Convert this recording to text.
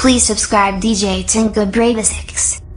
Please subscribe DJ Tinka Bravasics.